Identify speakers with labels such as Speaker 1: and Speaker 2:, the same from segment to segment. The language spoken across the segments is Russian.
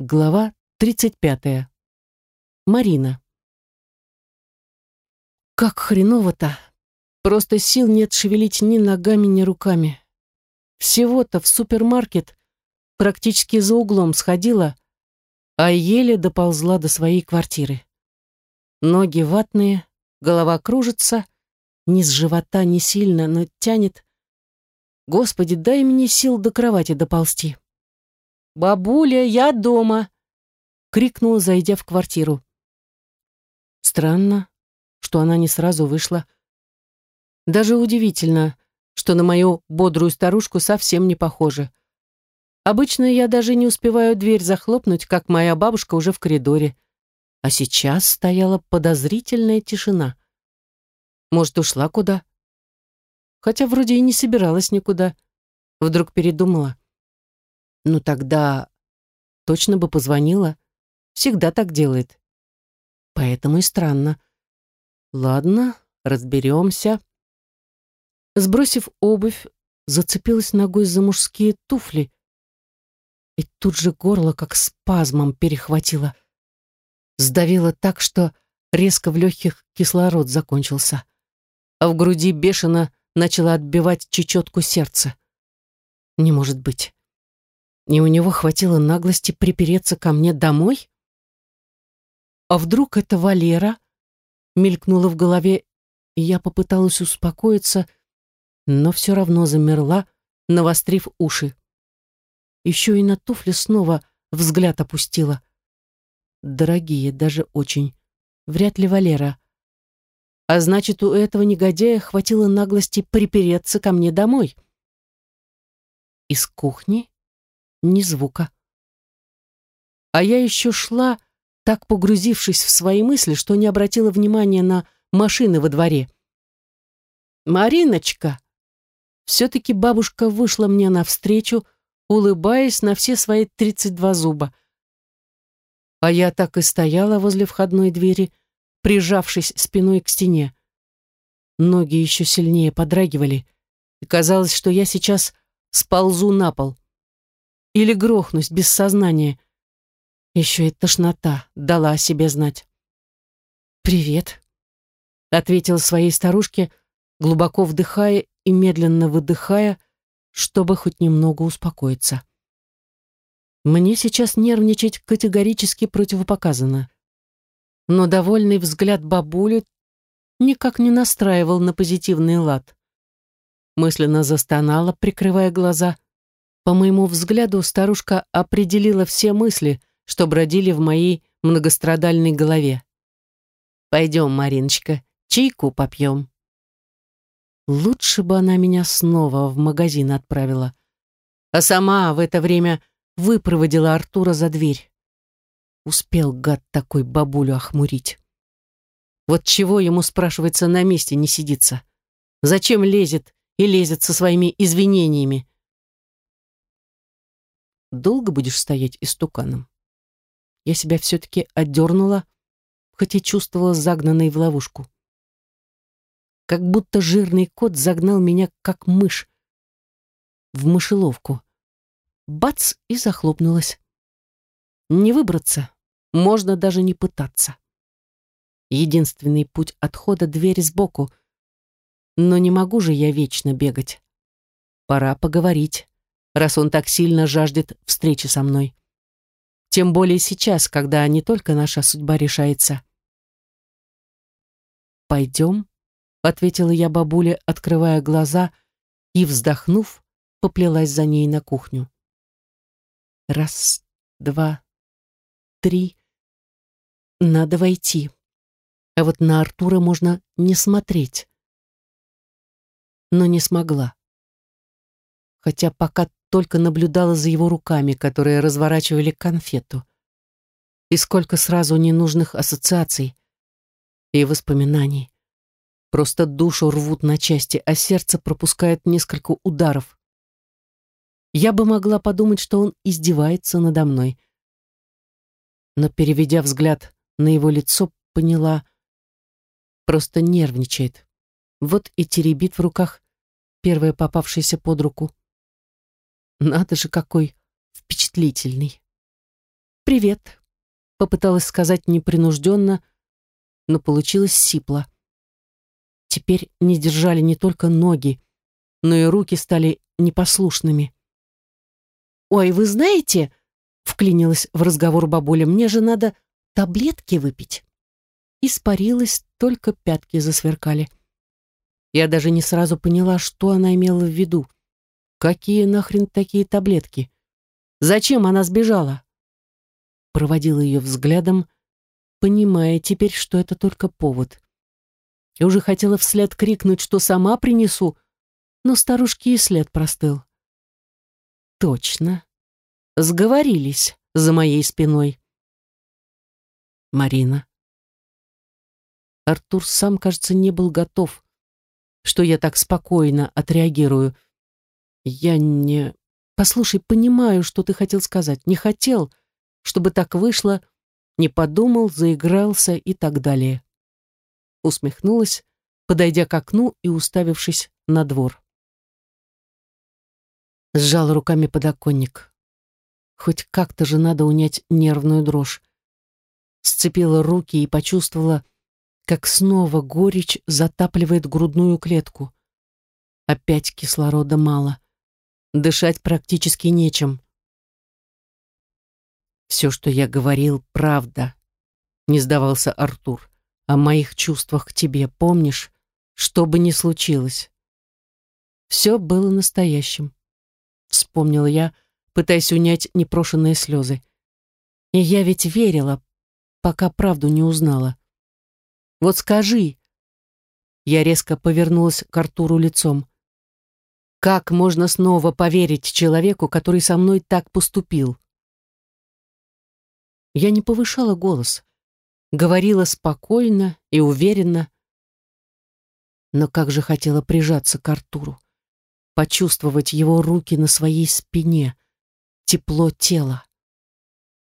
Speaker 1: Глава 35. Марина. Как хреново-то. Просто сил нет шевелить ни ногами, ни руками. Всего-то в супермаркет практически за углом сходила, а еле доползла до своей квартиры. Ноги ватные, голова кружится, низ живота не сильно, но тянет. Господи, дай мне сил до кровати доползти. «Бабуля, я дома!» — крикнула, зайдя в квартиру. Странно, что она не сразу вышла. Даже удивительно, что на мою бодрую старушку совсем не похоже. Обычно я даже не успеваю дверь захлопнуть, как моя бабушка уже в коридоре. А сейчас стояла подозрительная тишина. Может, ушла куда? Хотя вроде и не собиралась никуда. Вдруг передумала. Ну тогда точно бы позвонила. Всегда так делает. Поэтому и странно. Ладно, разберемся. Сбросив обувь, зацепилась ногой за мужские туфли. И тут же горло как спазмом перехватило. Сдавило так, что резко в легких кислород закончился. А в груди бешено начало отбивать чечетку сердца. Не может быть. И у него хватило наглости припереться ко мне домой? А вдруг это Валера? Мелькнуло в голове, и я попыталась успокоиться, но все равно замерла, навострив уши. Еще и на туфли снова взгляд опустила. Дорогие, даже очень. Вряд ли Валера. А значит, у этого негодяя хватило наглости припереться ко мне домой. Из кухни ни звука. А я еще шла, так погрузившись в свои мысли, что не обратила внимания на машины во дворе. «Мариночка!» Все-таки бабушка вышла мне навстречу, улыбаясь на все свои тридцать два зуба. А я так и стояла возле входной двери, прижавшись спиной к стене. Ноги еще сильнее подрагивали, и казалось, что я сейчас сползу на пол или грохнусь без сознания. Еще и тошнота дала о себе знать. «Привет», — ответила своей старушке, глубоко вдыхая и медленно выдыхая, чтобы хоть немного успокоиться. Мне сейчас нервничать категорически противопоказано. Но довольный взгляд бабули никак не настраивал на позитивный лад. Мысленно застонала, прикрывая глаза — по моему взгляду, старушка определила все мысли, что бродили в моей многострадальной голове. «Пойдем, Мариночка, чайку попьем». Лучше бы она меня снова в магазин отправила, а сама в это время выпроводила Артура за дверь. Успел гад такой бабулю охмурить. Вот чего ему, спрашивается, на месте не сидится? Зачем лезет и лезет со своими извинениями? Долго будешь стоять истуканом? Я себя все-таки отдернула, хотя чувствовала загнанной в ловушку. Как будто жирный кот загнал меня, как мышь, в мышеловку. Бац! И захлопнулась. Не выбраться, можно даже не пытаться. Единственный путь отхода — дверь сбоку. Но не могу же я вечно бегать. Пора поговорить раз он так сильно жаждет встречи со мной. Тем более сейчас, когда не только наша судьба решается. «Пойдем», — ответила я бабуле, открывая глаза, и, вздохнув, поплелась за ней на кухню. Раз, два, три. Надо войти. А вот на Артура можно не смотреть. Но не смогла. Хотя пока только наблюдала за его руками, которые разворачивали конфету. И сколько сразу ненужных ассоциаций и воспоминаний. Просто душу рвут на части, а сердце пропускает несколько ударов. Я бы могла подумать, что он издевается надо мной. Но, переведя взгляд на его лицо, поняла, просто нервничает. Вот и теребит в руках первое попавшееся под руку. Надо же, какой впечатлительный. «Привет», — попыталась сказать непринужденно, но получилось сипло. Теперь не держали не только ноги, но и руки стали непослушными. «Ой, вы знаете», — вклинилась в разговор бабуля, «мне же надо таблетки выпить». Испарилась, только пятки засверкали. Я даже не сразу поняла, что она имела в виду. Какие нахрен такие таблетки? Зачем она сбежала? Проводила ее взглядом, понимая теперь, что это только повод. И уже хотела вслед крикнуть, что сама принесу, но старушки и след простыл. Точно. Сговорились за моей спиной. Марина. Артур сам, кажется, не был готов, что я так спокойно отреагирую. Я не... Послушай, понимаю, что ты хотел сказать. Не хотел, чтобы так вышло, не подумал, заигрался и так далее. Усмехнулась, подойдя к окну и уставившись на двор. Сжал руками подоконник. Хоть как-то же надо унять нервную дрожь. Сцепила руки и почувствовала, как снова горечь затапливает грудную клетку. Опять кислорода мало. Дышать практически нечем. Все, что я говорил, правда. Не сдавался Артур. О моих чувствах к тебе, помнишь? Что бы ни случилось. Все было настоящим. Вспомнила я, пытаясь унять непрошенные слезы. И я ведь верила, пока правду не узнала. Вот скажи. Я резко повернулась к Артуру лицом. Как можно снова поверить человеку, который со мной так поступил? Я не повышала голос, говорила спокойно и уверенно, но как же хотела прижаться к Артуру, почувствовать его руки на своей спине, тепло тела.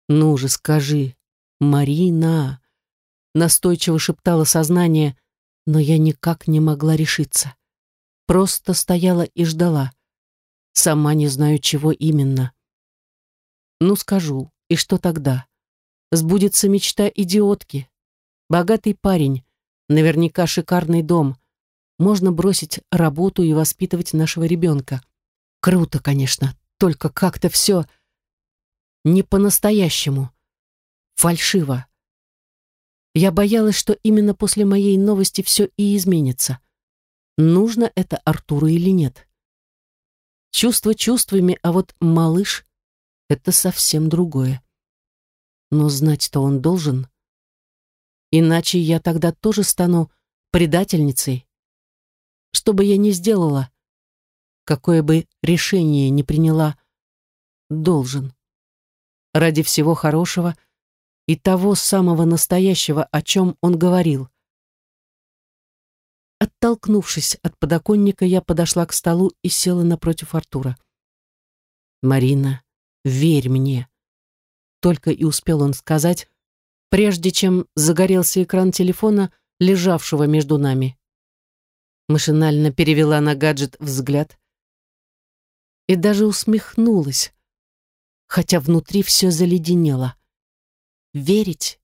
Speaker 1: «Ну же, скажи, Марина!» Настойчиво шептало сознание, но я никак не могла решиться. Просто стояла и ждала. Сама не знаю, чего именно. Ну, скажу, и что тогда? Сбудется мечта идиотки. Богатый парень, наверняка шикарный дом. Можно бросить работу и воспитывать нашего ребенка. Круто, конечно, только как-то все не по-настоящему. Фальшиво. Я боялась, что именно после моей новости все и изменится. Нужно это Артуру или нет. Чувство чувствами, а вот малыш — это совсем другое. Но знать-то он должен. Иначе я тогда тоже стану предательницей. Что бы я ни сделала, какое бы решение ни приняла, должен. Ради всего хорошего и того самого настоящего, о чем он говорил. Оттолкнувшись от подоконника, я подошла к столу и села напротив Артура. «Марина, верь мне», только и успел он сказать, прежде чем загорелся экран телефона, лежавшего между нами. Машинально перевела на гаджет взгляд и даже усмехнулась, хотя внутри все заледенело. Верить?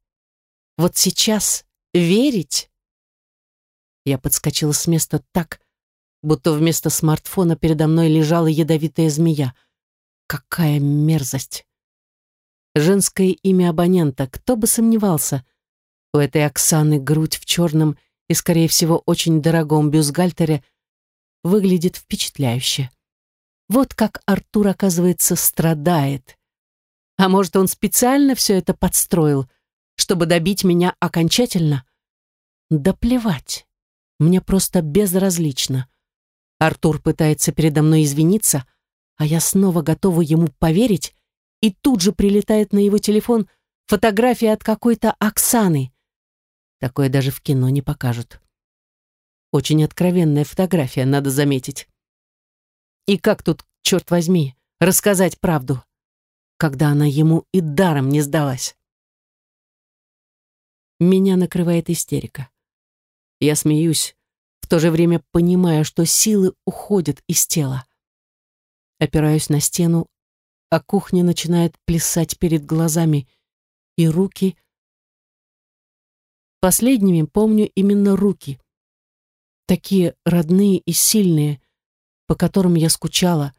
Speaker 1: Вот сейчас верить? Я подскочила с места так, будто вместо смартфона передо мной лежала ядовитая змея. Какая мерзость! Женское имя абонента, кто бы сомневался. У этой Оксаны грудь в черном и, скорее всего, очень дорогом бюстгальтере выглядит впечатляюще. Вот как Артур, оказывается, страдает. А может, он специально все это подстроил, чтобы добить меня окончательно? Да плевать. Мне просто безразлично. Артур пытается передо мной извиниться, а я снова готова ему поверить и тут же прилетает на его телефон фотография от какой-то Оксаны. Такое даже в кино не покажут. Очень откровенная фотография, надо заметить. И как тут, черт возьми, рассказать правду, когда она ему и даром не сдалась? Меня накрывает истерика. Я смеюсь, в то же время понимая, что силы уходят из тела. Опираюсь на стену, а кухня начинает плясать перед глазами, и руки. Последними помню именно руки. Такие родные и сильные, по которым я скучала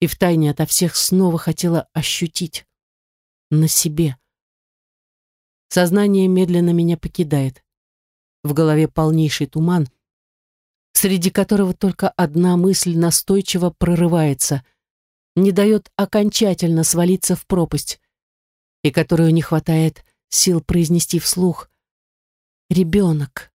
Speaker 1: и втайне ото всех снова хотела ощутить. На себе. Сознание медленно меня покидает. В голове полнейший туман, среди которого только одна мысль настойчиво прорывается, не дает окончательно свалиться в пропасть, и которую не хватает сил произнести вслух. Ребенок.